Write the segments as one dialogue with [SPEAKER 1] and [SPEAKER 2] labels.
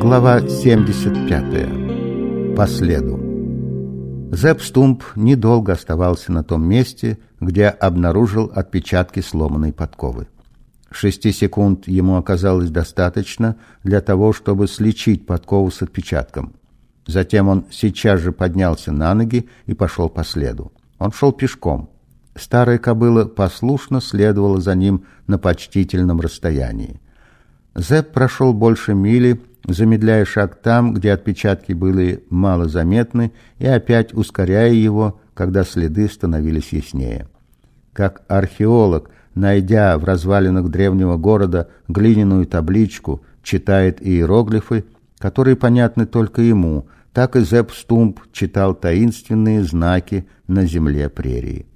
[SPEAKER 1] Глава 75. По следу. Зепп Стумп недолго оставался на том месте, где обнаружил отпечатки сломанной подковы. Шести секунд ему оказалось достаточно для того, чтобы сличить подкову с отпечатком. Затем он сейчас же поднялся на ноги и пошел по следу. Он шел пешком. Старая кобыла послушно следовала за ним на почтительном расстоянии. Зепп прошел больше мили, замедляя шаг там, где отпечатки были мало заметны, и опять ускоряя его, когда следы становились яснее. Как археолог, найдя в развалинах древнего города глиняную табличку, читает иероглифы, которые понятны только ему, так и Зепп Стумп читал таинственные знаки на земле прерии.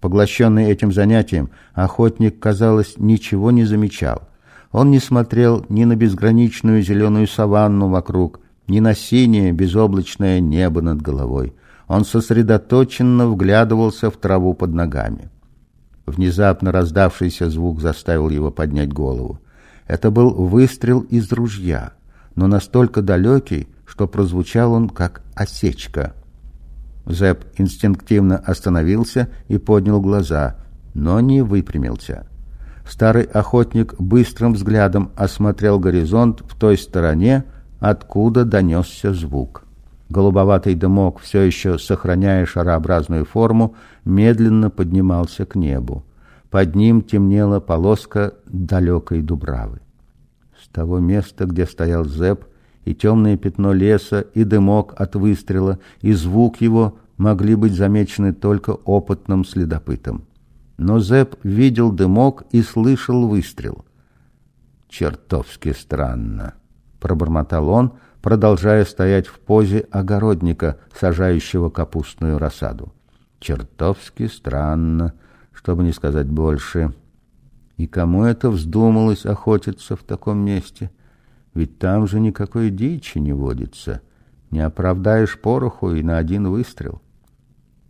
[SPEAKER 1] Поглощенный этим занятием, охотник, казалось, ничего не замечал. Он не смотрел ни на безграничную зеленую саванну вокруг, ни на синее безоблачное небо над головой. Он сосредоточенно вглядывался в траву под ногами. Внезапно раздавшийся звук заставил его поднять голову. Это был выстрел из ружья, но настолько далекий, что прозвучал он как осечка. Зэп инстинктивно остановился и поднял глаза, но не выпрямился. Старый охотник быстрым взглядом осмотрел горизонт в той стороне, откуда донесся звук. Голубоватый дымок, все еще сохраняя шарообразную форму, медленно поднимался к небу. Под ним темнела полоска далекой дубравы. С того места, где стоял Зэп, и темное пятно леса, и дымок от выстрела, и звук его могли быть замечены только опытным следопытом но Зэп видел дымок и слышал выстрел. «Чертовски странно», — пробормотал он, продолжая стоять в позе огородника, сажающего капустную рассаду. «Чертовски странно, чтобы не сказать больше. И кому это вздумалось охотиться в таком месте? Ведь там же никакой дичи не водится. Не оправдаешь пороху и на один выстрел.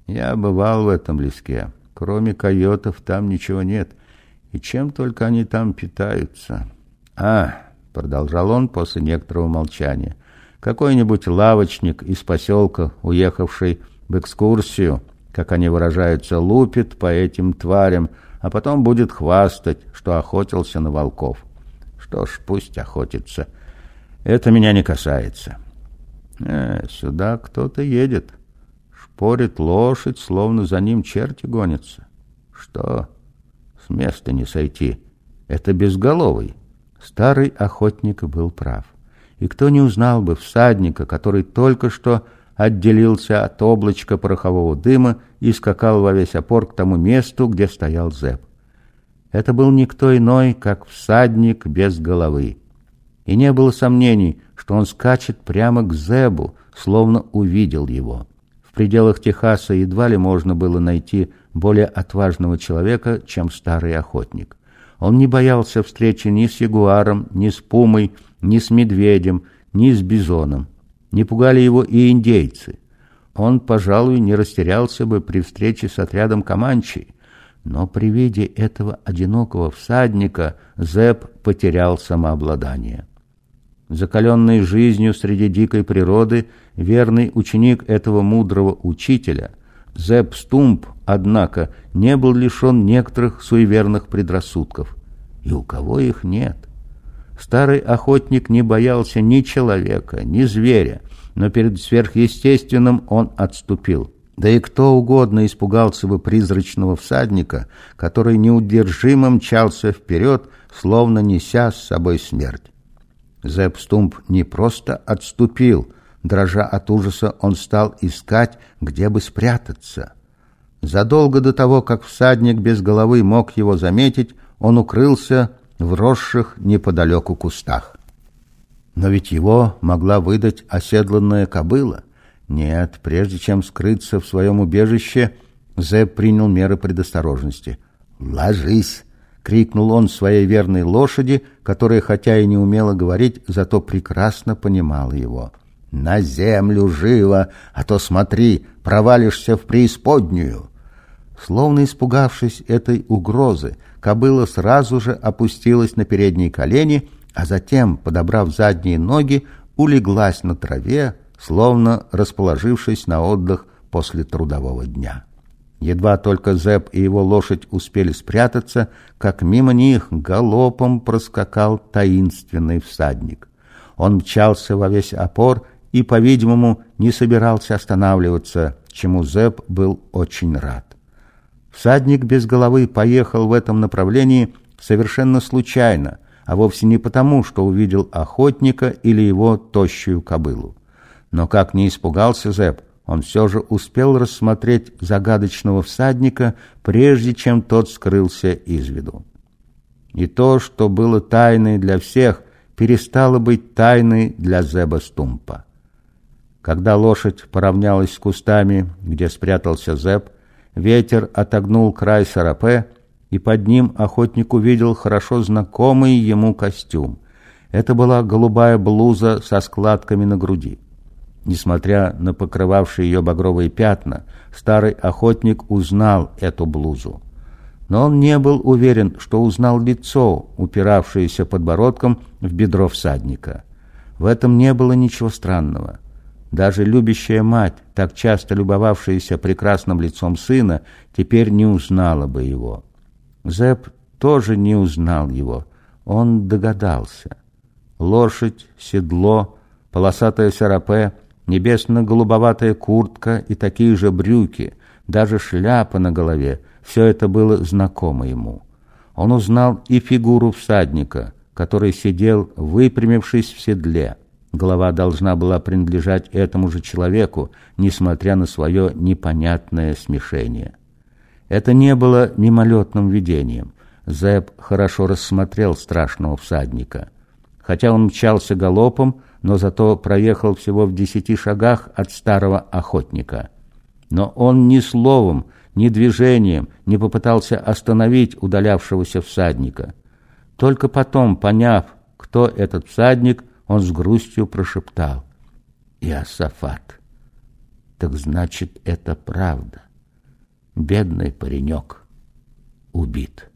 [SPEAKER 1] Я бывал в этом леске». Кроме койотов там ничего нет. И чем только они там питаются. А, продолжал он после некоторого молчания, какой-нибудь лавочник из поселка, уехавший в экскурсию, как они выражаются, лупит по этим тварям, а потом будет хвастать, что охотился на волков. Что ж, пусть охотится. Это меня не касается. Э, сюда кто-то едет шпорит лошадь, словно за ним черти гонятся. Что? С места не сойти. Это безголовый. Старый охотник был прав. И кто не узнал бы всадника, который только что отделился от облачка порохового дыма и скакал во весь опор к тому месту, где стоял Зэп. Это был никто иной, как всадник без головы. И не было сомнений, что он скачет прямо к Зебу, словно увидел его. Пределах Техаса едва ли можно было найти более отважного человека, чем старый охотник. Он не боялся встречи ни с ягуаром, ни с пумой, ни с медведем, ни с бизоном. Не пугали его и индейцы. Он, пожалуй, не растерялся бы при встрече с отрядом Каманчи, но при виде этого одинокого всадника Зэп потерял самообладание. Закаленный жизнью среди дикой природы, верный ученик этого мудрого учителя, Зепп Стумп, однако, не был лишен некоторых суеверных предрассудков. И у кого их нет? Старый охотник не боялся ни человека, ни зверя, но перед сверхъестественным он отступил. Да и кто угодно испугался бы призрачного всадника, который неудержимо мчался вперед, словно неся с собой смерть. Зепп Стумп не просто отступил, дрожа от ужаса, он стал искать, где бы спрятаться. Задолго до того, как всадник без головы мог его заметить, он укрылся в росших неподалеку кустах. Но ведь его могла выдать оседланная кобыла. Нет, прежде чем скрыться в своем убежище, Зепп принял меры предосторожности. «Ложись!» — крикнул он своей верной лошади, которая, хотя и не умела говорить, зато прекрасно понимала его. «На землю живо, а то, смотри, провалишься в преисподнюю!» Словно испугавшись этой угрозы, кобыла сразу же опустилась на передние колени а затем, подобрав задние ноги, улеглась на траве, словно расположившись на отдых после трудового дня. Едва только Зэп и его лошадь успели спрятаться, как мимо них галопом проскакал таинственный всадник. Он мчался во весь опор и, по-видимому, не собирался останавливаться, чему Зэп был очень рад. Всадник без головы поехал в этом направлении совершенно случайно, а вовсе не потому, что увидел охотника или его тощую кобылу. Но как не испугался Зэп, он все же успел рассмотреть загадочного всадника, прежде чем тот скрылся из виду. И то, что было тайной для всех, перестало быть тайной для Зеба Стумпа. Когда лошадь поравнялась с кустами, где спрятался Зеб, ветер отогнул край сарапе, и под ним охотник увидел хорошо знакомый ему костюм. Это была голубая блуза со складками на груди. Несмотря на покрывавшие ее багровые пятна, старый охотник узнал эту блузу. Но он не был уверен, что узнал лицо, упиравшееся подбородком в бедро всадника. В этом не было ничего странного. Даже любящая мать, так часто любовавшаяся прекрасным лицом сына, теперь не узнала бы его. Зэп тоже не узнал его. Он догадался. Лошадь, седло, полосатое сарапе, небесно-голубоватая куртка и такие же брюки, даже шляпа на голове — все это было знакомо ему. Он узнал и фигуру всадника, который сидел, выпрямившись в седле. Голова должна была принадлежать этому же человеку, несмотря на свое непонятное смешение. Это не было мимолетным видением. Зэб хорошо рассмотрел страшного всадника. Хотя он мчался галопом, но зато проехал всего в десяти шагах от старого охотника. Но он ни словом, ни движением не попытался остановить удалявшегося всадника. Только потом, поняв, кто этот всадник, он с грустью прошептал «Иосафат». Так значит, это правда. Бедный паренек убит.